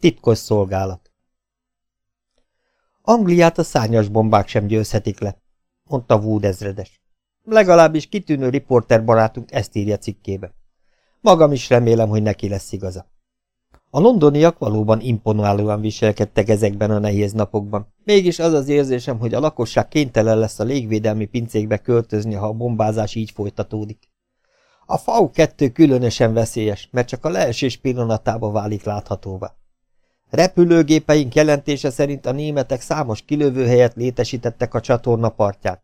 Titkos szolgálat. Angliát a szárnyas bombák sem győzhetik le, mondta Wood ezredes. Legalábbis kitűnő riporter barátunk ezt írja cikkébe. Magam is remélem, hogy neki lesz igaza. A londoniak valóban imponálóan viselkedtek ezekben a nehéz napokban. Mégis az az érzésem, hogy a lakosság kénytelen lesz a légvédelmi pincékbe költözni, ha a bombázás így folytatódik. A FAU-2 különösen veszélyes, mert csak a leesés pillanatában válik láthatóvá. Repülőgépeink jelentése szerint a németek számos kilövőhelyet létesítettek a csatorna partján.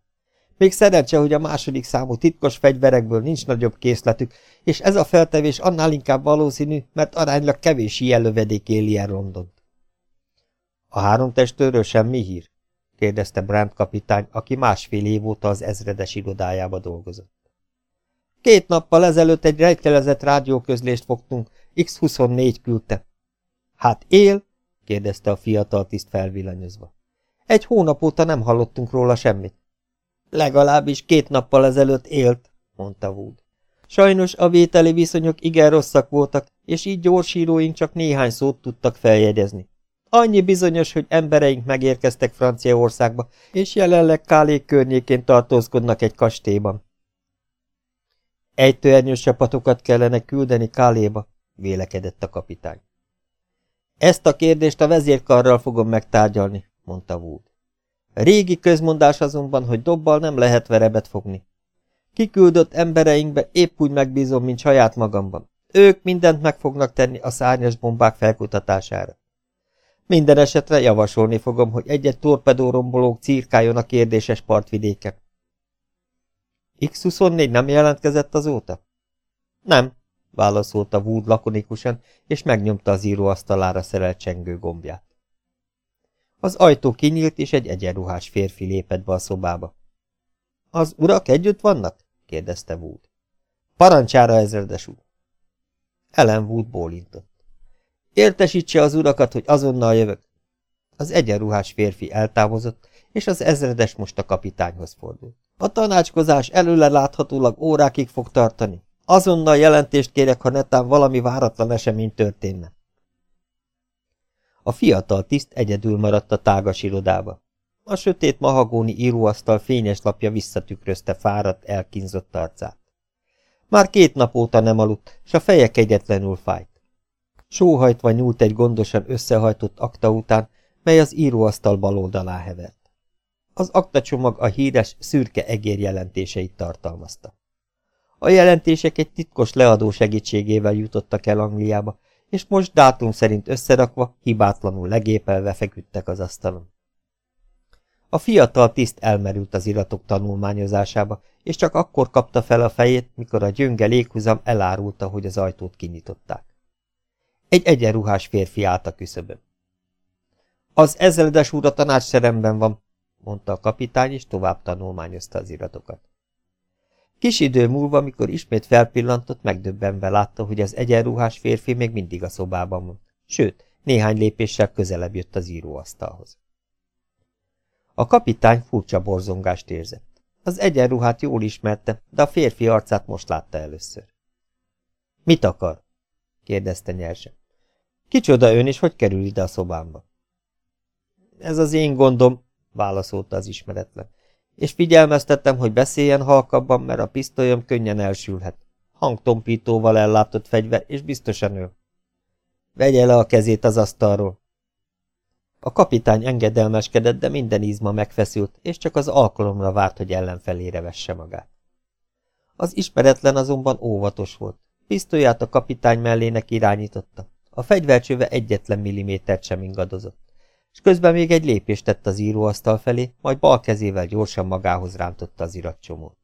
Még szerencse, hogy a második számú titkos fegyverekből nincs nagyobb készletük, és ez a feltevés annál inkább valószínű, mert aránylag kevés ilyen lövedék éli el Londont. A három testőről semmi hír? kérdezte Brandt kapitány, aki másfél év óta az ezredes irodájába dolgozott. Két nappal ezelőtt egy rejtelezett rádióközlést fogtunk, X-24 küldte. Hát él? kérdezte a fiatal tiszt felvillanyozva. Egy hónap óta nem hallottunk róla semmit. Legalábbis két nappal ezelőtt élt, mondta Wood. Sajnos a vételi viszonyok igen rosszak voltak, és így gyorsíróink csak néhány szót tudtak feljegyezni. Annyi bizonyos, hogy embereink megérkeztek Franciaországba, és jelenleg Kálék környékén tartózkodnak egy kastélyban. Ejtőernyős csapatokat kellene küldeni Káléba, vélekedett a kapitány. Ezt a kérdést a vezérkarral fogom megtárgyalni, mondta Wood. Régi közmondás azonban, hogy dobbal nem lehet verebet fogni. Kiküldött embereinkbe épp úgy megbízom, mint saját magamban. Ők mindent meg fognak tenni a szárnyas bombák felkutatására. Minden esetre javasolni fogom, hogy egy-egy torpedórombolók cirkáljon a kérdéses partvidéken. X-24 nem jelentkezett azóta? Nem, válaszolta Wood lakonikusan, és megnyomta az íróasztalára szerelt csengő gombját. Az ajtó kinyílt, és egy egyenruhás férfi lépett be a szobába. Az urak együtt vannak? kérdezte Wood. Parancsára, ezredes úr. Ellen Wood bólintott. Értesítse az urakat, hogy azonnal jövök. Az egyenruhás férfi eltávozott, és az ezredes most a kapitányhoz fordult. A tanácskozás előle láthatólag órákig fog tartani. Azonnal jelentést kérek, ha netán valami váratlan esemény történne. A fiatal tiszt egyedül maradt a tágas irodába. A sötét mahagóni íróasztal fényes lapja visszatükrözte fáradt, elkínzott arcát. Már két nap óta nem aludt, s a feje kegyetlenül fájt. Sóhajtva nyúlt egy gondosan összehajtott akta után, mely az íróasztal bal oldalá hevert. Az aktacsomag a híres, szürke egér jelentéseit tartalmazta. A jelentések egy titkos leadó segítségével jutottak el Angliába, és most dátum szerint összerakva, hibátlanul legépelve feküdtek az asztalon. A fiatal tiszt elmerült az iratok tanulmányozásába, és csak akkor kapta fel a fejét, mikor a gyönge léghuzam elárulta, hogy az ajtót kinyitották. Egy egyenruhás férfi állt a küszöbön. Az ezredes úr a tanácsteremben van, mondta a kapitány, és tovább tanulmányozta az iratokat. Kis idő múlva, mikor ismét felpillantott, megdöbbenve látta, hogy az egyenruhás férfi még mindig a szobában van. Sőt, néhány lépéssel közelebb jött az íróasztalhoz. A kapitány furcsa borzongást érzett. Az egyenruhát jól ismerte, de a férfi arcát most látta először. Mit akar? kérdezte nyersen. Kicsoda ön, és hogy kerül ide a szobámba? Ez az én gondom, válaszolta az ismeretlen és figyelmeztettem, hogy beszéljen halkabban, mert a pisztolyom könnyen elsülhet. Hangtompítóval ellátott fegyver, és biztosan ő. Vegye le a kezét az asztalról. A kapitány engedelmeskedett, de minden izma megfeszült, és csak az alkalomra várt, hogy ellenfelére vesse magát. Az ismeretlen azonban óvatos volt. Pisztolyát a kapitány mellének irányította. A fegyvercsöve egyetlen millimétert sem ingadozott és közben még egy lépést tett az íróasztal felé, majd bal kezével gyorsan magához rántotta az iratcsomót.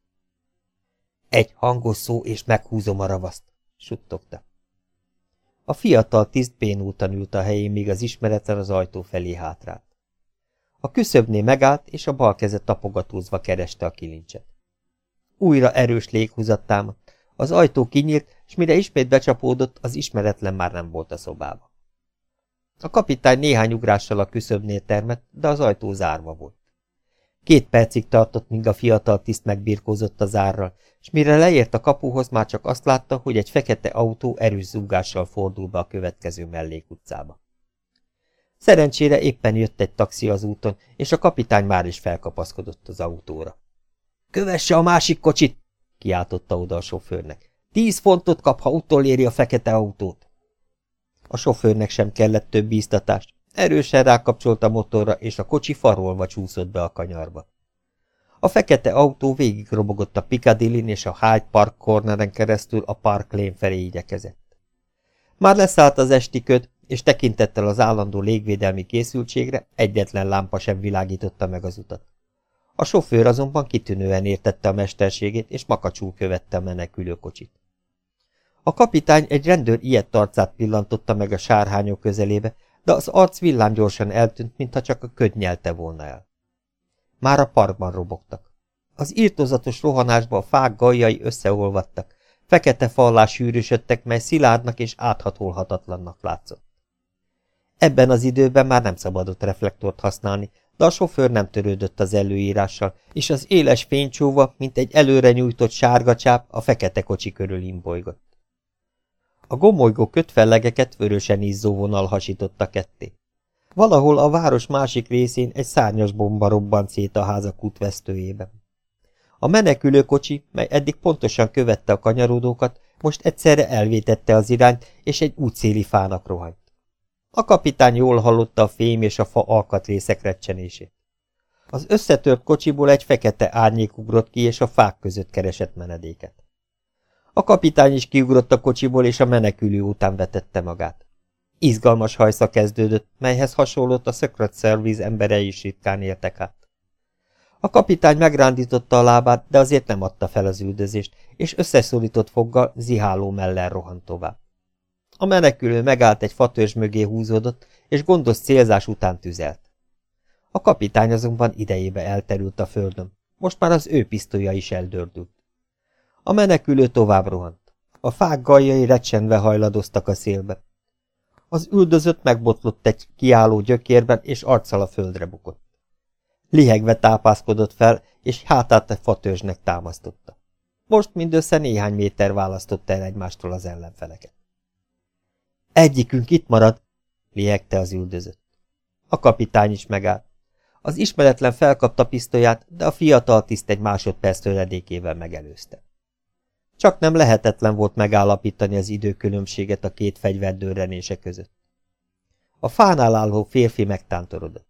Egy hangos szó, és meghúzom a ravaszt, suttogta. A fiatal tiszt bénultan ült a helyén, míg az ismeretlen az ajtó felé hátrált. A küszöbnél megállt, és a bal keze tapogatózva kereste a kilincset. Újra erős léghúzat támadt, az ajtó kinyílt, és mire ismét becsapódott, az ismeretlen már nem volt a szobában. A kapitány néhány ugrással a küszöbnél termett, de az ajtó zárva volt. Két percig tartott, míg a fiatal tiszt megbirkózott a zárral, és mire leért a kapuhoz, már csak azt látta, hogy egy fekete autó erős zúgással fordul be a következő mellékutcába. Szerencsére éppen jött egy taxi az úton, és a kapitány már is felkapaszkodott az autóra. – Kövesse a másik kocsit! – kiáltotta oda a sofőrnek. – Tíz fontot kap, ha utoléri a fekete autót! A sofőrnek sem kellett több bíztatást. Erősen rákapcsolt a motorra, és a kocsi farolva csúszott be a kanyarba. A fekete autó végig robogott a Piccadillyn és a Hyde Park corneren keresztül a Park Lane felé igyekezett. Már leszállt az esti köd, és tekintettel az állandó légvédelmi készültségre egyetlen lámpa sem világította meg az utat. A sofőr azonban kitűnően értette a mesterségét, és makacsul követte a menekülő kocsit. A kapitány egy rendőr ilyet arcát pillantotta meg a sárhányok közelébe, de az arc villámgyorsan eltűnt, mintha csak a köd nyelte volna el. Már a parkban robogtak. Az írtozatos rohanásba a fák gajjai összeolvadtak, fekete fallás sűrűsödtek, mely szilárdnak és áthatolhatatlannak látszott. Ebben az időben már nem szabadott reflektort használni, de a sofőr nem törődött az előírással, és az éles fénycsóva, mint egy előre nyújtott sárga csáp, a fekete kocsi körül imbolygott. A gomolygó kötfellegeket vörösen izzó vonal hasította ketté. Valahol a város másik részén egy szárnyas bomba robbant szét a házak útvesztőjében. A menekülő kocsi, mely eddig pontosan követte a kanyarodókat, most egyszerre elvétette az irányt, és egy útszéli fának rohant. A kapitány jól hallotta a fém és a fa alkatrészek recsenését. Az összetört kocsiból egy fekete árnyék ugrott ki, és a fák között keresett menedéket. A kapitány is kiugrott a kocsiból, és a menekülő után vetette magát. Izgalmas hajsza kezdődött, melyhez hasonlott a Secret Service emberei is ritkán éltek át. A kapitány megrándította a lábát, de azért nem adta fel az üldözést, és összeszorított foggal ziháló mellel rohant tovább. A menekülő megállt egy fatörzs mögé húzódott, és gondos célzás után tüzelt. A kapitány azonban idejébe elterült a földön. Most már az ő pisztolya is eldördült. A menekülő tovább rohant. A fák gajjai recsenve hajladoztak a szélbe. Az üldözött megbotlott egy kiálló gyökérben, és arccal a földre bukott. Lihegve tápászkodott fel, és hátát a fatörzsnek támasztotta. Most mindössze néhány méter választotta el egymástól az ellenfeleket. Egyikünk itt marad, lihegte az üldözött. A kapitány is megállt. Az ismeretlen felkapta pisztolyát, de a fiatal tiszt egy másodperc töredékével megelőzte. Csak nem lehetetlen volt megállapítani az időkülönbséget a két fegyver dörrenése között. A fánál álló férfi megtántorodott.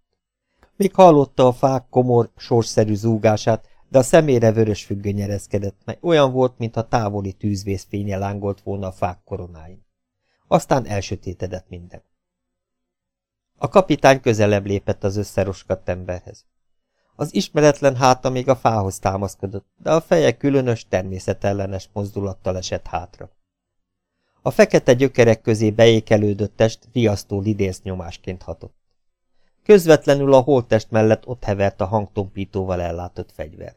Még hallotta a fák komor, sorsszerű zúgását, de a szemére vörös függöny ereszkedett, mely olyan volt, mintha távoli tűzvész fénye lángolt volna a fák koronáin. Aztán elsötétedett minden. A kapitány közelebb lépett az összeroskadt emberhez. Az ismeretlen háta még a fához támaszkodott, de a feje különös, természetellenes mozdulattal esett hátra. A fekete gyökerek közé beékelődött test riasztó lidész nyomásként hatott. Közvetlenül a holttest mellett ott hevert a hangtompítóval ellátott fegyver.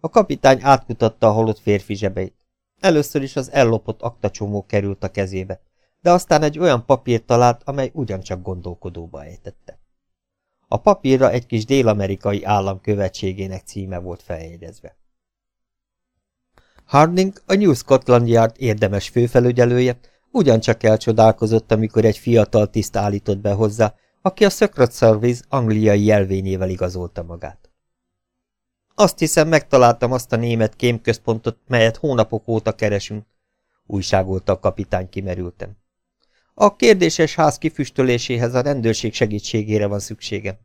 A kapitány átkutatta a halott férfi zsebeit. Először is az ellopott aktacsomó került a kezébe, de aztán egy olyan papírt talált, amely ugyancsak gondolkodóba ejtette. A papírra egy kis dél-amerikai állam követségének címe volt feljegyezve. Harding, a New Scotland Yard érdemes főfelügyelője, ugyancsak elcsodálkozott, amikor egy fiatal tiszt állított be hozzá, aki a Secret Service angliai jelvényével igazolta magát. Azt hiszem, megtaláltam azt a német kémközpontot, melyet hónapok óta keresünk, újságolta a kapitány kimerültem. A kérdéses ház kifüstöléséhez a rendőrség segítségére van szükségem.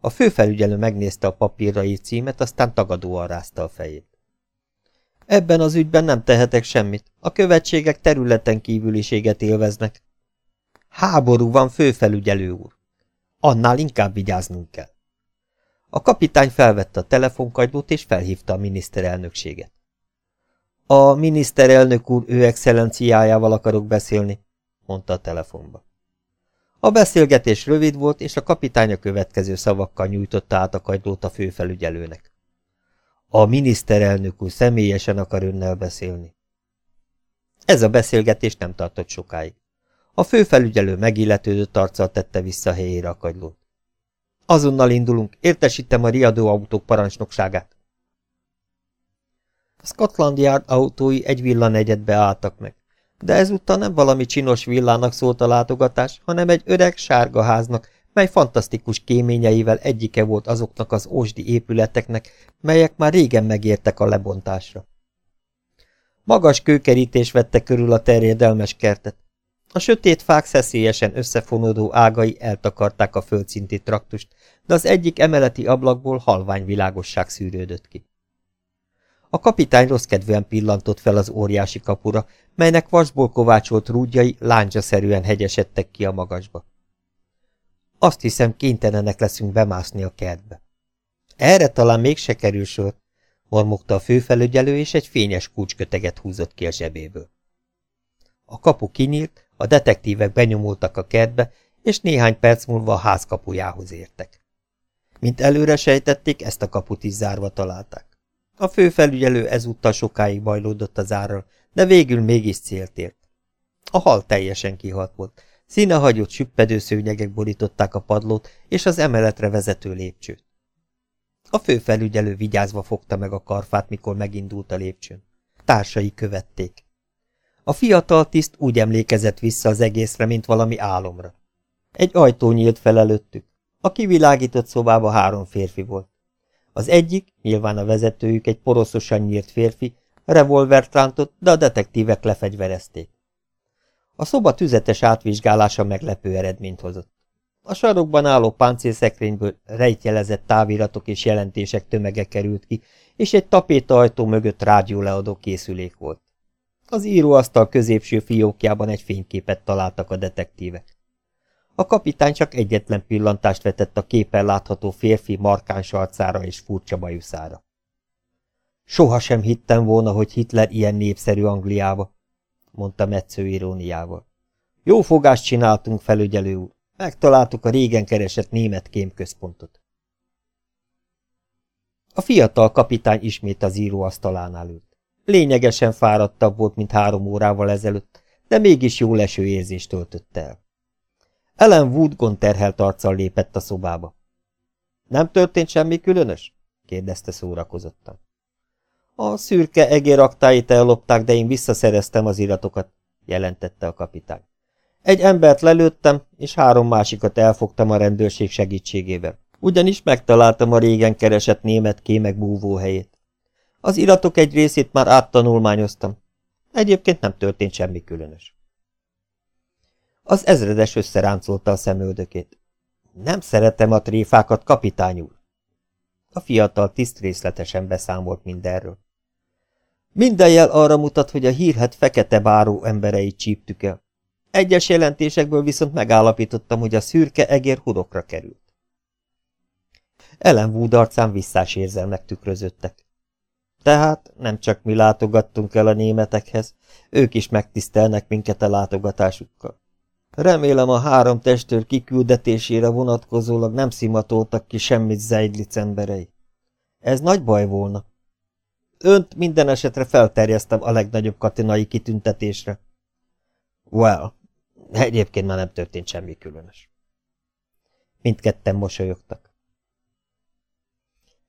A főfelügyelő megnézte a papírra írt címet, aztán tagadóan rázta a fejét. Ebben az ügyben nem tehetek semmit. A követségek területen kívüliséget élveznek. Háború van, főfelügyelő úr. Annál inkább vigyáznunk kell. A kapitány felvette a telefonkagylót és felhívta a miniszterelnökséget. A miniszterelnök úr ő excellenciájával akarok beszélni, mondta a telefonba. A beszélgetés rövid volt, és a kapitány a következő szavakkal nyújtotta át a kagylót a főfelügyelőnek. A miniszterelnök úr személyesen akar önnel beszélni. Ez a beszélgetés nem tartott sokáig. A főfelügyelő megilletődött arccal tette vissza helyére a kagylót. Azonnal indulunk, értesítem a riadóautók parancsnokságát. A Scotland Yard autói egy villanegyedbe álltak meg. De ezúttal nem valami csinos villának szólt a látogatás, hanem egy öreg sárga háznak, mely fantasztikus kéményeivel egyike volt azoknak az ósdi épületeknek, melyek már régen megértek a lebontásra. Magas kőkerítés vette körül a terjedelmes kertet. A sötét fák szeszélyesen összefonódó ágai eltakarták a földszinti traktust, de az egyik emeleti ablakból halvány világosság szűrődött ki. A kapitány rossz kedvűen pillantott fel az óriási kapura, melynek vasból kovácsolt rúdjai láncsaszerűen hegyesedtek ki a magasba. Azt hiszem, kénytelenek leszünk bemászni a kertbe. Erre talán mégse kerül sor, mormogta a főfelügyelő, és egy fényes kulcsköteget húzott ki a zsebéből. A kapu kinyílt, a detektívek benyomultak a kertbe, és néhány perc múlva a ház kapujához értek. Mint előre sejtették, ezt a kaput is zárva találták. A főfelügyelő ezúttal sokáig bajlódott az árral, de végül mégis célt ért. A hal teljesen kihalt volt. Színehagyott süppedő szőnyegek borították a padlót és az emeletre vezető lépcsőt. A főfelügyelő vigyázva fogta meg a karfát, mikor megindult a lépcsőn. Társai követték. A fiatal tiszt úgy emlékezett vissza az egészre, mint valami álomra. Egy ajtó nyílt fel előttük. A kivilágított szobába három férfi volt. Az egyik, nyilván a vezetőjük egy poroszosan nyírt férfi, revolvert rántott, de a detektívek lefegyverezték. A szoba tüzetes átvizsgálása meglepő eredményt hozott. A sarokban álló páncélszekrényből rejtjelezett táviratok és jelentések tömege került ki, és egy tapétaajtó mögött rádióleadó készülék volt. Az íróasztal középső fiókjában egy fényképet találtak a detektívek. A kapitány csak egyetlen pillantást vetett a képen látható férfi markáns arcára és furcsa bajuszára. Soha hittem volna, hogy Hitler ilyen népszerű Angliába, mondta Metsző iróniával. Jó fogást csináltunk, felügyelő úr. Megtaláltuk a régen keresett német kémközpontot. A fiatal kapitány ismét az íróasztalánál ült. Lényegesen fáradtabb volt, mint három órával ezelőtt, de mégis jó leső érzést töltötte el. Ellen Wood gonterhelt arccal lépett a szobába. Nem történt semmi különös? kérdezte szórakozottan. A szürke egéraktáit ellopták, de én visszaszereztem az iratokat, jelentette a kapitány. Egy embert lelőttem, és három másikat elfogtam a rendőrség segítségével. Ugyanis megtaláltam a régen keresett német kémek helyét. Az iratok egy részét már áttanulmányoztam. Egyébként nem történt semmi különös. Az ezredes összeráncolta a szemöldökét. Nem szeretem a tréfákat, kapitány úr. A fiatal tiszt részletesen beszámolt mindenről. Minden jel arra mutat, hogy a hírhet fekete báró embereit csíptük el. Egyes jelentésekből viszont megállapítottam, hogy a szürke egér hurokra került. Ellen Wood arcán visszás érzelmek tükrözöttek. Tehát nem csak mi látogattunk el a németekhez, ők is megtisztelnek minket a látogatásukkal. Remélem a három testőr kiküldetésére vonatkozólag nem szimatoltak ki semmit Zeidlic emberei. Ez nagy baj volna. Önt minden esetre felterjesztem a legnagyobb katonai kitüntetésre. Well, egyébként már nem történt semmi különös. Mindketten mosolyogtak.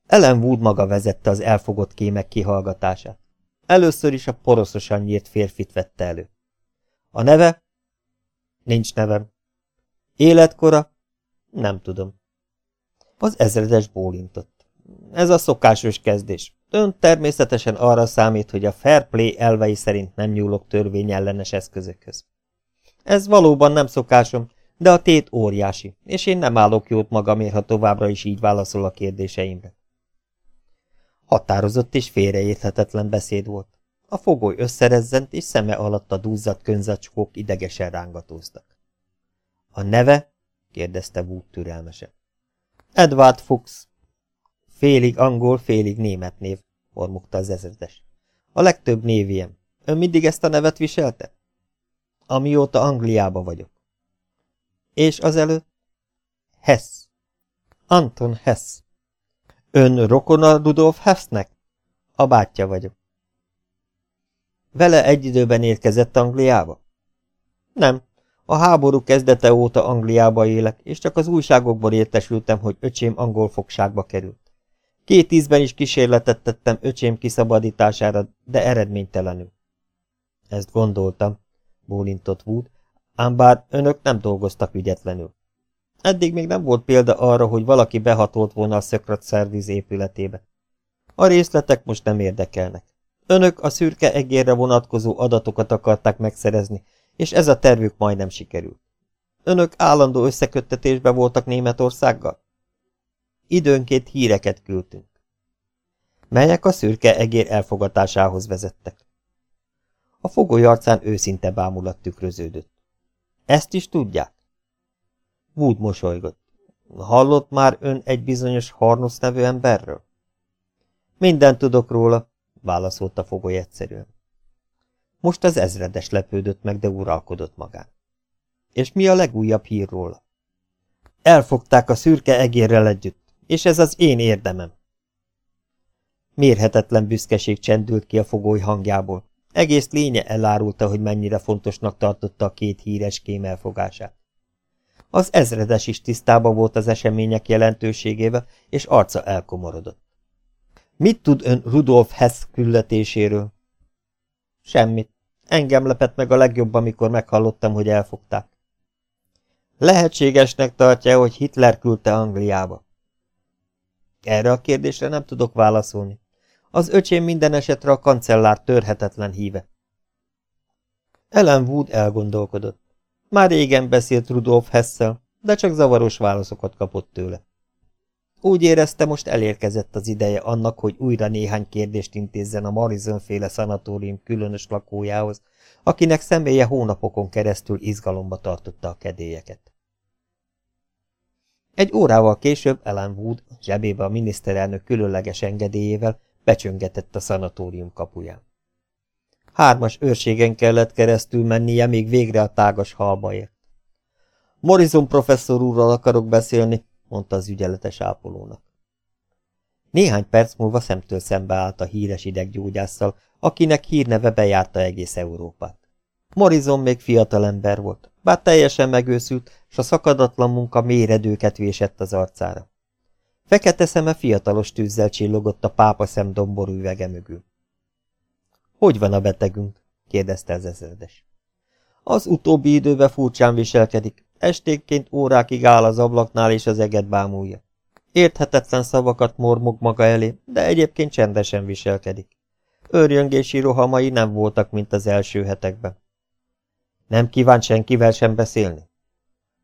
Ellen Wood maga vezette az elfogott kémek kihallgatását. Először is a poroszosan nyírt férfit vette elő. A neve? Nincs nevem. Életkora? Nem tudom. Az ezredes bólintott. Ez a szokásos kezdés. Ön természetesen arra számít, hogy a fair play elvei szerint nem nyúlok törvényellenes eszközökhöz. Ez valóban nem szokásom, de a tét óriási, és én nem állok jót magamért, ha továbbra is így válaszol a kérdéseimre. Határozott és félreérthetetlen beszéd volt. A fogoly összerezzent, és szeme alatt a duzzadt könzacskók idegesen rángatóztak. A neve? kérdezte Wood türelmesen. Edward Fuchs. Félig angol, félig német név, mormogta az ezredes. A legtöbb név. Ön mindig ezt a nevet viselte? Amióta Angliába vagyok. És azelőtt? Hess. Anton Hess. Ön rokona Rudolf Hessnek? A bátyja vagyok. Vele egy időben érkezett Angliába? Nem. A háború kezdete óta Angliába élek, és csak az újságokból értesültem, hogy öcsém angol fogságba került. Két ízben is kísérletet tettem öcsém kiszabadítására, de eredménytelenül. Ezt gondoltam, bólintott Wood, ám bár önök nem dolgoztak ügyetlenül. Eddig még nem volt példa arra, hogy valaki behatolt volna a Secret Service épületébe. A részletek most nem érdekelnek. Önök a szürke egérre vonatkozó adatokat akarták megszerezni, és ez a tervük majdnem sikerült. Önök állandó összeköttetésbe voltak Németországgal? Időnként híreket küldtünk. Melyek a szürke egér elfogatásához vezettek. A fogoly arcán őszinte bámulat tükröződött. Ezt is tudják? Wood mosolygott. Hallott már ön egy bizonyos Harnusz nevű emberről? Minden tudok róla, válaszolta fogoly egyszerűen. Most az ezredes lepődött meg, de uralkodott magán. És mi a legújabb hír róla? Elfogták a szürke egérrel együtt, és ez az én érdemem. Mérhetetlen büszkeség csendült ki a fogoly hangjából. Egész lénye elárulta, hogy mennyire fontosnak tartotta a két híres kém elfogását. Az ezredes is tisztában volt az események jelentőségével, és arca elkomorodott. Mit tud ön Rudolf Hess küldetéséről? Semmit. Engem lepett meg a legjobb, amikor meghallottam, hogy elfogták. Lehetségesnek tartja, hogy Hitler küldte Angliába. Erre a kérdésre nem tudok válaszolni. Az öcsém minden esetre a kancellár törhetetlen híve. Ellen Wood elgondolkodott. Már régen beszélt Rudolf Hessel, de csak zavaros válaszokat kapott tőle. Úgy érezte, most elérkezett az ideje annak, hogy újra néhány kérdést intézzen a Marizon-féle szanatórium különös lakójához, akinek személye hónapokon keresztül izgalomba tartotta a kedélyeket. Egy órával később Ellen Wood zsebébe a miniszterelnök különleges engedélyével becsöngetett a szanatórium kapuján. Hármas őrségen kellett keresztül mennie, még végre a tágas halba ért. Morrison professzor úrral akarok beszélni, mondta az ügyeletes ápolónak. Néhány perc múlva szemtől szembe állt a híres ideggyógyásszal, akinek hírneve bejárta egész Európát. Morrison még fiatal ember volt, bár teljesen megőszült, s a szakadatlan munka méredőket vésett az arcára. Fekete szeme fiatalos tűzzel csillogott a pápa szem üvege mögül. Hogy van a betegünk? kérdezte az ezredes. Az utóbbi időben furcsán viselkedik, esténként órákig áll az ablaknál és az eget bámulja. Érthetetlen szavakat mormog maga elé, de egyébként csendesen viselkedik. Őrjöngési rohamai nem voltak, mint az első hetekben. Nem kíván senkivel sem beszélni?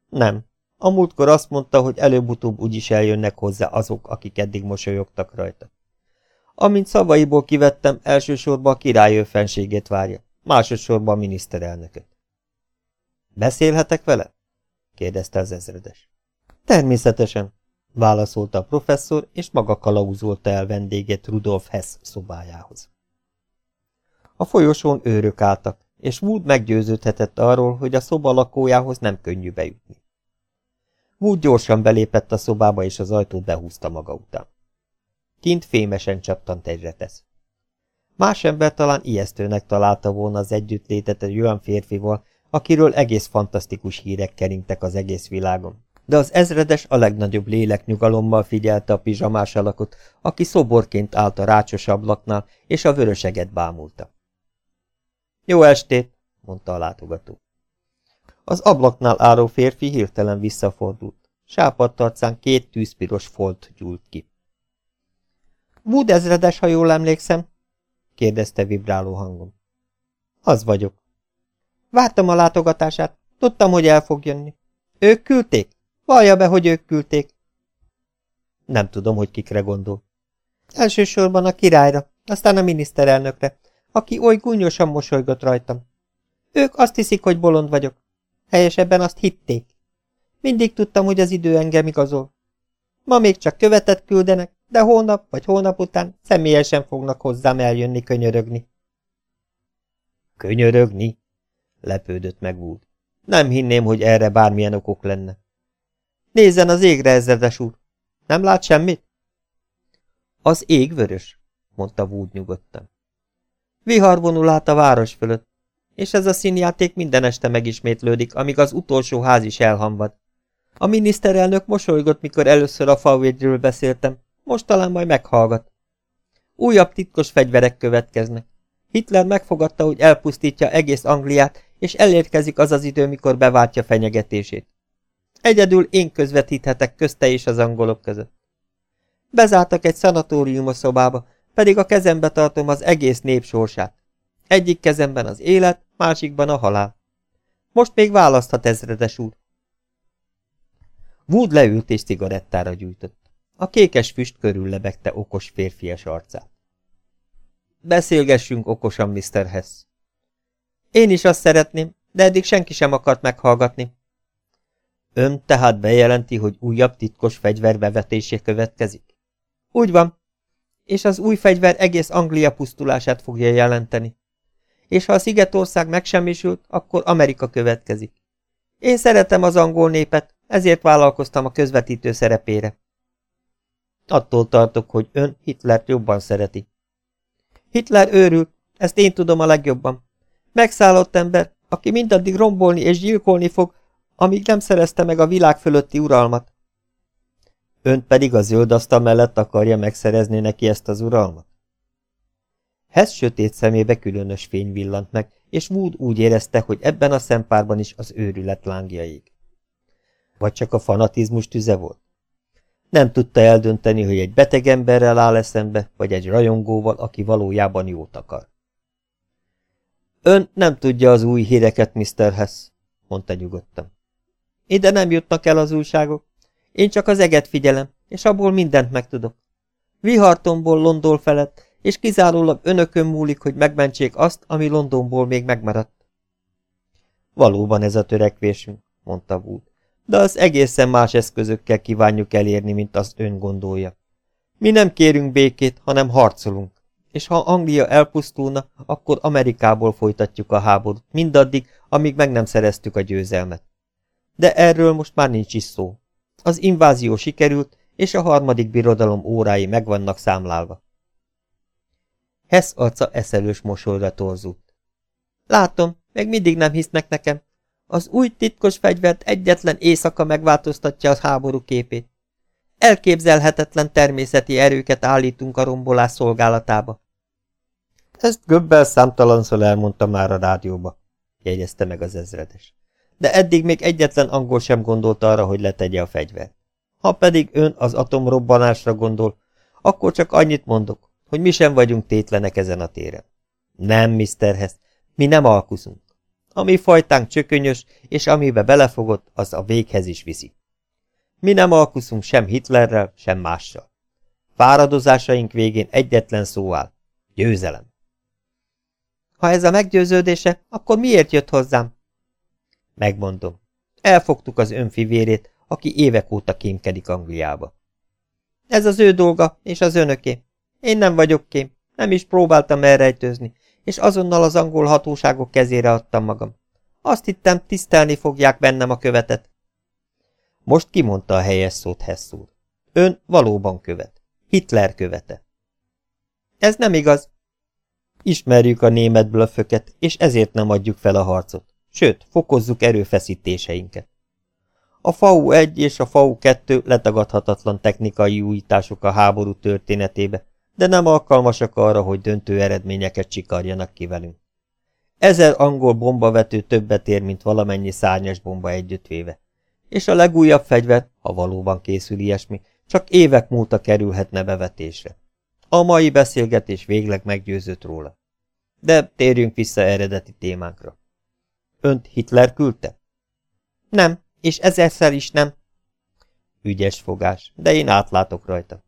Nem. A múltkor azt mondta, hogy előbb-utóbb úgyis eljönnek hozzá azok, akik eddig mosolyogtak rajta. Amint szavaiból kivettem, elsősorban a király fenségét várja, másodszorban a miniszterelnököt. Beszélhetek vele? Kérdezte az ezredes. Természetesen, válaszolta a professzor, és maga kalauzolta el vendégét Rudolf Hess szobájához. A folyosón őrök álltak, és Wood meggyőződhetett arról, hogy a szoba lakójához nem könnyű bejutni. Wood gyorsan belépett a szobába, és az ajtót behúzta maga után. Kint fémesen csaptant egyre tesz. Más ember talán ijesztőnek találta volna az együttlétet egy olyan férfival, akiről egész fantasztikus hírek keringtek az egész világon. De az ezredes a legnagyobb léleknyugalommal figyelte a pizsamás alakot, aki szoborként állt a rácsos ablaknál, és a vöröseget bámulta. Jó estét, mondta a látogató. Az ablaknál álló férfi hirtelen visszafordult. Sápadt arcán két tűzpiros folt gyúlt ki. Wood ezredes, ha jól emlékszem? kérdezte vibráló hangon. Az vagyok. Vártam a látogatását, tudtam, hogy el fog jönni. Ők küldték? Vallja be, hogy ők küldték. Nem tudom, hogy kikre gondol. Elsősorban a királyra, aztán a miniszterelnökre, aki oly gúnyosan mosolygott rajtam. Ők azt hiszik, hogy bolond vagyok. Helyesebben azt hitték. Mindig tudtam, hogy az idő engem igazol. Ma még csak követet küldenek, de hónap vagy hónap után személyesen fognak hozzám eljönni könyörögni. Könyörögni? Lepődött meg Wood. Nem hinném, hogy erre bármilyen okok lenne. Nézzen az égre, ezredes úr. Nem lát semmit? Az ég vörös, mondta Wood nyugodtan. Vihar vonul át a város fölött, és ez a színjáték minden este megismétlődik, amíg az utolsó ház is elhamvad. A miniszterelnök mosolygott, mikor először a falvédről beszéltem, most talán majd meghallgat. Újabb titkos fegyverek következnek. Hitler megfogadta, hogy elpusztítja egész Angliát, és elérkezik az az idő, mikor beváltja fenyegetését. Egyedül én közvetíthetek közte és az angolok között. Bezártak egy szanatórium a szobába, pedig a kezembe tartom az egész nép sorsát. Egyik kezemben az élet, másikban a halál. Most még választhat ezredes úr. Wood leült és cigarettára gyújtott. A kékes füst körül lebegte okos férfias arcát. Beszélgessünk okosan, Mr. Hess. Én is azt szeretném, de eddig senki sem akart meghallgatni. Ön tehát bejelenti, hogy újabb titkos fegyver bevetésé következik? Úgy van. És az új fegyver egész Anglia pusztulását fogja jelenteni. És ha a Szigetország megsemmisült, akkor Amerika következik. Én szeretem az angol népet, ezért vállalkoztam a közvetítő szerepére. Attól tartok, hogy ön Hitlert jobban szereti. Hitler őrült, ezt én tudom a legjobban. Megszállott ember, aki mindaddig rombolni és gyilkolni fog, amíg nem szerezte meg a világ fölötti uralmat. Ön pedig a zöld asztal mellett akarja megszerezni neki ezt az uralmat? Hess sötét szemébe különös fény villant meg, és Wood úgy érezte, hogy ebben a szempárban is az őrület lángja ég. Vagy csak a fanatizmus tüze volt? Nem tudta eldönteni, hogy egy beteg emberrel áll eszembe, vagy egy rajongóval, aki valójában jót akar. Ön nem tudja az új híreket, Mr. Hess, mondta nyugodtan. Ide nem jutnak el az újságok. Én csak az eget figyelem, és abból mindent megtudok. Vihartomból London felett, és kizárólag önökön múlik, hogy megmentsék azt, ami Londonból még megmaradt. Valóban ez a törekvésünk, mondta Wood de az egészen más eszközökkel kívánjuk elérni, mint azt ön gondolja. Mi nem kérünk békét, hanem harcolunk, és ha Anglia elpusztulna, akkor Amerikából folytatjuk a háborút, mindaddig, amíg meg nem szereztük a győzelmet. De erről most már nincs is szó. Az invázió sikerült, és a harmadik birodalom órái meg vannak számlálva. Hess arca eszelős mosolyra torzult. Látom, még mindig nem hisznek nekem, az új titkos fegyvert egyetlen éjszaka megváltoztatja a háború képét. Elképzelhetetlen természeti erőket állítunk a rombolás szolgálatába. Ezt Göbbel számtalanszor elmondta már a rádióba, jegyezte meg az ezredes. De eddig még egyetlen angol sem gondolt arra, hogy letegye a fegyvert. Ha pedig ön az atomrobbanásra gondol, akkor csak annyit mondok, hogy mi sem vagyunk tétlenek ezen a téren. Nem, Mr. Hess, mi nem alkuzunk. A mi fajtánk csökönyös, és amibe belefogott, az a véghez is viszi. Mi nem alkuszunk sem Hitlerrel, sem mással. Fáradozásaink végén egyetlen szó áll. Győzelem. Ha ez a meggyőződése, akkor miért jött hozzám? Megmondom. Elfogtuk az önfivérét, aki évek óta kémkedik Angliába. Ez az ő dolga, és az önöké. Én nem vagyok kém, nem is próbáltam elrejtőzni, és azonnal az angol hatóságok kezére adtam magam. Azt hittem, tisztelni fogják bennem a követet. Most kimondta a helyes szót Hesszúr. Ön valóban követ. Hitler követe. Ez nem igaz. Ismerjük a német blöfföket, és ezért nem adjuk fel a harcot. Sőt, fokozzuk erőfeszítéseinket. A FAU 1 és a FAU 2 letagadhatatlan technikai újítások a háború történetébe, de nem alkalmasak arra, hogy döntő eredményeket csikarjanak ki velünk. Ezer angol bombavető többet ér, mint valamennyi szárnyas bomba együttvéve. És a legújabb fegyver, ha valóban készül ilyesmi, csak évek múlta kerülhetne bevetésre. A mai beszélgetés végleg meggyőzött róla. De térjünk vissza eredeti témánkra. Önt Hitler küldte? Nem, és ezerszer is nem. Ügyes fogás, de én átlátok rajta.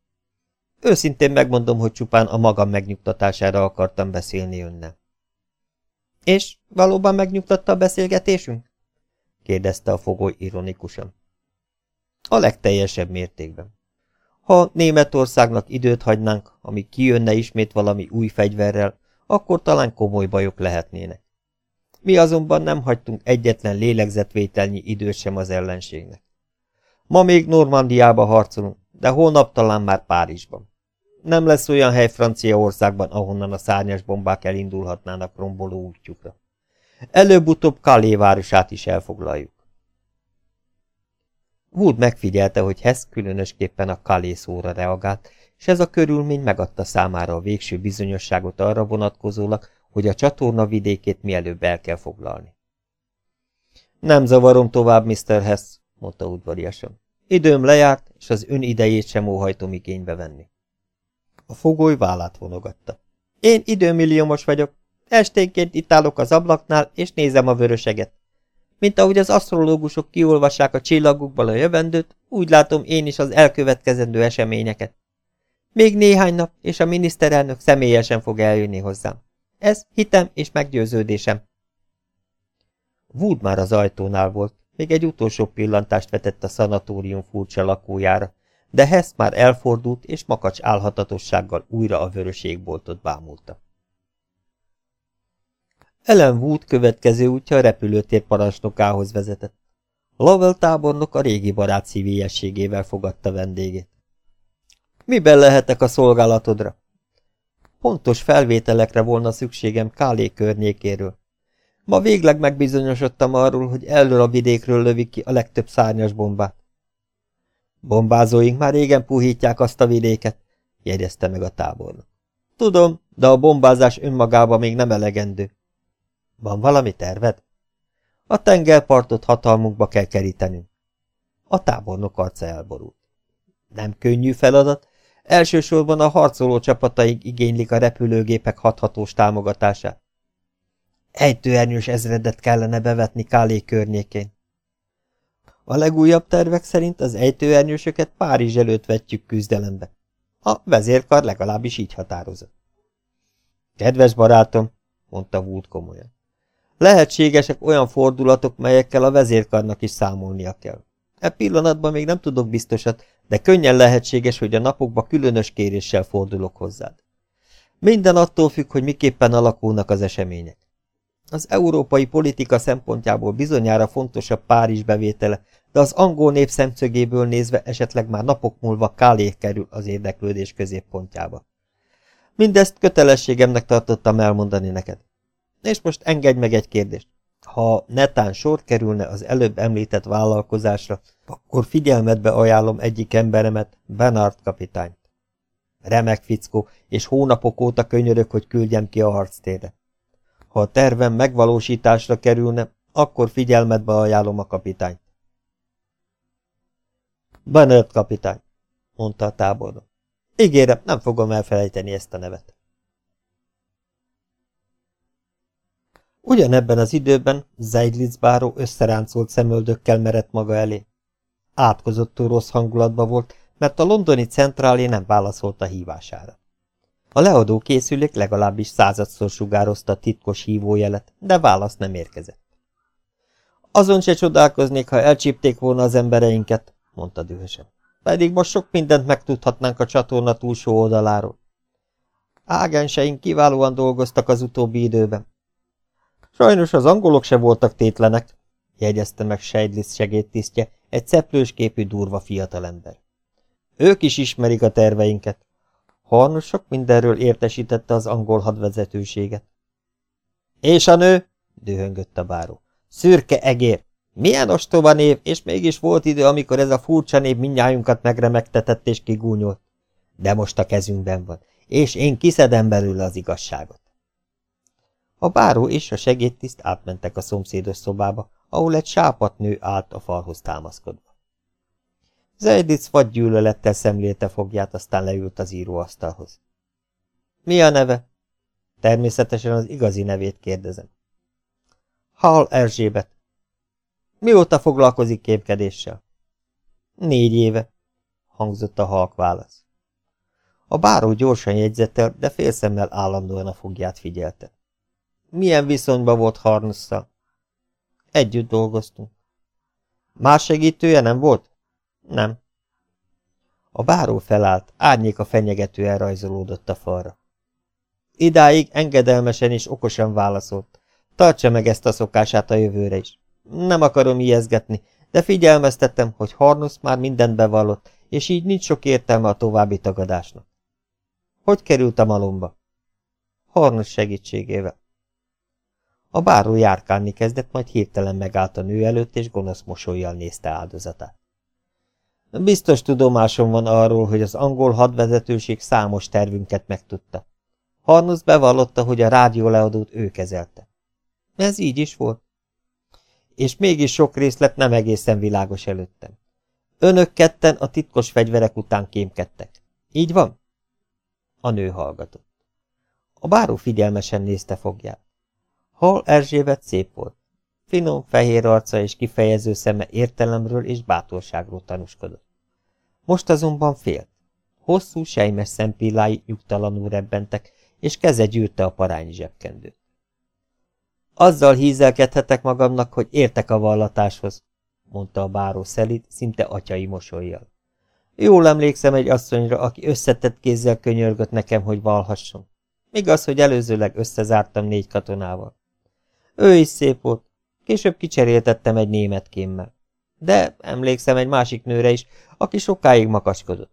Őszintén megmondom, hogy csupán a magam megnyugtatására akartam beszélni önnel. És valóban megnyugtatta a beszélgetésünk? kérdezte a fogoly ironikusan. A legteljesebb mértékben. Ha Németországnak időt hagynánk, amíg kijönne ismét valami új fegyverrel, akkor talán komoly bajok lehetnének. Mi azonban nem hagytunk egyetlen lélegzetvételnyi időt sem az ellenségnek. Ma még Normandiába harcolunk, de holnap talán már Párizsban. Nem lesz olyan hely Franciaországban, ahonnan a szárnyas bombák elindulhatnának romboló útjukra. Előbb-utóbb Calais városát is elfoglaljuk. Wood megfigyelte, hogy Hess különösképpen a Calais szóra reagált, és ez a körülmény megadta számára a végső bizonyosságot arra vonatkozólag, hogy a csatorna vidékét mielőbb el kell foglalni. Nem zavarom tovább, Mr. Hess, mondta udvariasan. Időm lejárt, és az ön idejét sem óhajtom igénybe venni. A fogoly vállát vonogatta. Én időmilliómos vagyok. Esténként itt állok az ablaknál, és nézem a vöröseget. Mint ahogy az asztrológusok kiolvassák a csillagokból a jövendőt, úgy látom én is az elkövetkezendő eseményeket. Még néhány nap, és a miniszterelnök személyesen fog eljönni hozzám. Ez hitem és meggyőződésem. Wood már az ajtónál volt, még egy utolsó pillantást vetett a szanatórium furcsa lakójára, de Hess már elfordult, és makacs álhatatossággal újra a vöröségboltot bámulta. Ellen Wood következő útja a repülőtér parancsnokához vezetett. Lovell tábornok a régi barát szívélyességével fogadta vendégét. Miben lehetek a szolgálatodra? Pontos felvételekre volna szükségem Kálé környékéről. Ma végleg megbizonyosodtam arról, hogy elől a vidékről lövik ki a legtöbb szárnyas bombát. Bombázóink már régen puhítják azt a vidéket, jegyezte meg a tábornok. Tudom, de a bombázás önmagában még nem elegendő. Van valami terved? A tengerpartot hatalmunkba kell kerítenünk. A tábornok arca elborult. Nem könnyű feladat, elsősorban a harcoló csapataink igénylik a repülőgépek hathatós támogatását. Ejtőernyős ezredet kellene bevetni Kálé környékén. A legújabb tervek szerint az ejtőernyősöket Párizs előtt vetjük küzdelembe. A vezérkar legalábbis így határozott. Kedves barátom, mondta Wood komolyan, lehetségesek olyan fordulatok, melyekkel a vezérkarnak is számolnia kell. E pillanatban még nem tudok biztosat, de könnyen lehetséges, hogy a napokban különös kéréssel fordulok hozzád. Minden attól függ, hogy miképpen alakulnak az események. Az európai politika szempontjából bizonyára fontosabb Párizs bevétele, de az angol nép szemszögéből nézve esetleg már napok múlva Kálé kerül az érdeklődés középpontjába. Mindezt kötelességemnek tartottam elmondani neked. És most engedj meg egy kérdést. Ha netán sor kerülne az előbb említett vállalkozásra, akkor figyelmetbe ajánlom egyik emberemet, Bernard kapitányt. Remek fickó, és hónapok óta könyörök, hogy küldjem ki a harctérre. Ha a tervem megvalósításra kerülne, akkor figyelmetbe ajánlom a kapitányt. Bernard kapitány, mondta a tábornok. Ígérem, nem fogom elfelejteni ezt a nevet. Ugyanebben az időben Zeidlitz báró összeráncolt szemöldökkel merett maga elé. Átkozottó rossz hangulatban volt, mert a londoni centrálé nem válaszolt a hívására. A leadó készülék legalábbis századszor sugározta a titkos hívójelet, de válasz nem érkezett. Azon se csodálkoznék, ha elcsípték volna az embereinket, mondta dühösen. Pedig most sok mindent megtudhatnánk a csatorna túlsó oldaláról. Ágenseink kiválóan dolgoztak az utóbbi időben. Sajnos az angolok se voltak tétlenek, jegyezte meg Seidlis segédtisztje, egy szeplős képű durva fiatalember. Ők is ismerik a terveinket. Harnos sok mindenről értesítette az angol hadvezetőséget. És a nő? dühöngött a báró. Szürke egér! Milyen ostoba név, és mégis volt idő, amikor ez a furcsa név mindnyájunkat megremegtetett és kigúnyolt. De most a kezünkben van, és én kiszedem belőle az igazságot. A báró és a segédtiszt átmentek a szomszédos szobába, ahol egy sápat nő állt a falhoz támaszkodva. Zajdic gyűlölettel szemlélte fogját, aztán leült az íróasztalhoz. Mi a neve? Természetesen az igazi nevét kérdezem. Hal Erzsébet. Mióta foglalkozik képkedéssel? Négy éve, hangzott a halk válasz. A báró gyorsan jegyzettel, de félszemmel állandóan a fogját figyelte. Milyen viszonyban volt Harnusszal? Együtt dolgoztunk. Más segítője nem volt? Nem. A báró felállt, árnyék a fenyegetően rajzolódott a falra. Idáig engedelmesen és okosan válaszolt. Tartsa meg ezt a szokását a jövőre is. Nem akarom ijeszgetni, de figyelmeztettem, hogy Harnusz már mindent bevallott, és így nincs sok értelme a további tagadásnak. Hogy került a malomba? Harnusz segítségével. A báró járkálni kezdett, majd hirtelen megállt a nő előtt, és gonosz mosolyjal nézte áldozatát. Biztos tudomásom van arról, hogy az angol hadvezetőség számos tervünket megtudta. Harnusz bevallotta, hogy a rádióleadót ő kezelte. Ez így is volt. és mégis sok részlet nem egészen világos előttem. Önök ketten a titkos fegyverek után kémkedtek. Így van? A nő hallgatott. A báró figyelmesen nézte fogját. Hal Erzsébet szép volt. Finom, fehér arca és kifejező szeme értelemről és bátorságról tanúskodott. Most azonban félt. Hosszú, sejmes szempillái nyugtalanul rebbentek, és keze gyűrte a parányi zsebkendőt. Azzal hízelkedhetek magamnak, hogy értek a vallatáshoz, mondta a báró szelid, szinte atyai mosolyjal. Jól emlékszem egy asszonyra, aki összetett kézzel könyörgött nekem, hogy valhasson. Igaz, hogy előzőleg összezártam négy katonával. Ő is szép volt, később kicseréltettem egy német kémmel. De emlékszem egy másik nőre is, aki sokáig makaskodott.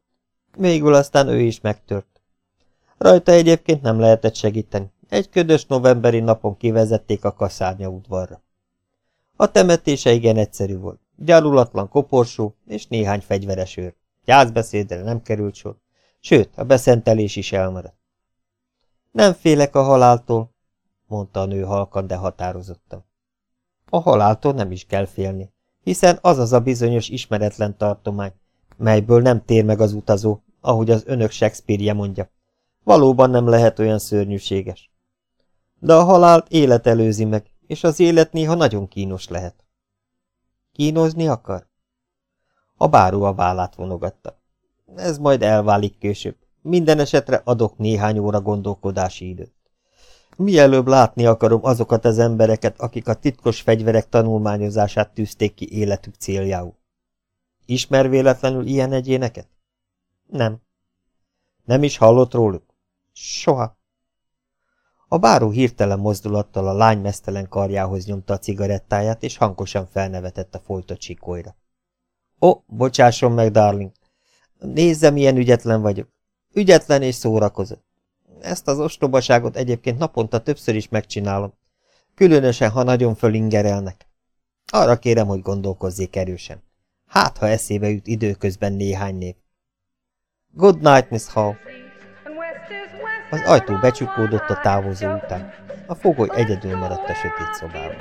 Végül aztán ő is megtört. Rajta egyébként nem lehetett segíteni. Egy ködös novemberi napon kivezették a kaszárnya udvarra. A temetése igen egyszerű volt. Gyárulatlan koporsó és néhány fegyveres őr. Gyászbeszédre nem került sor, sőt, a beszentelés is elmaradt. Nem félek a haláltól, mondta a nő halkan, de határozottan. A haláltól nem is kell félni, hiszen az az a bizonyos ismeretlen tartomány, melyből nem tér meg az utazó, ahogy az önök Shakespeare-je mondja. Valóban nem lehet olyan szörnyűséges. De a halált élet előzi meg, és az élet néha nagyon kínos lehet. Kínozni akar? A báró a vállát vonogatta. Ez majd elválik később. Minden esetre adok néhány óra gondolkodási időt. Mielőbb látni akarom azokat az embereket, akik a titkos fegyverek tanulmányozását tűzték ki életük céljául. Ismer véletlenül ilyen egyéneket? Nem. Nem is hallott róluk? Soha. A báró hirtelen mozdulattal a lány mesztelen karjához nyomta a cigarettáját, és hangosan felnevetett a folytott sikolyra. Ó, bocsásson meg, darling. Nézze, milyen ügyetlen vagyok. Ügyetlen és szórakozott. Ezt az ostobaságot egyébként naponta többször is megcsinálom. Különösen, ha nagyon fölingerelnek. Arra kérem, hogy gondolkozzék erősen. Hát, ha eszébe jut időközben néhány név. Good night, Miss Hall. Az ajtó becsukódott a távozó után. A fogoly egyedül maradt a sötét szobában.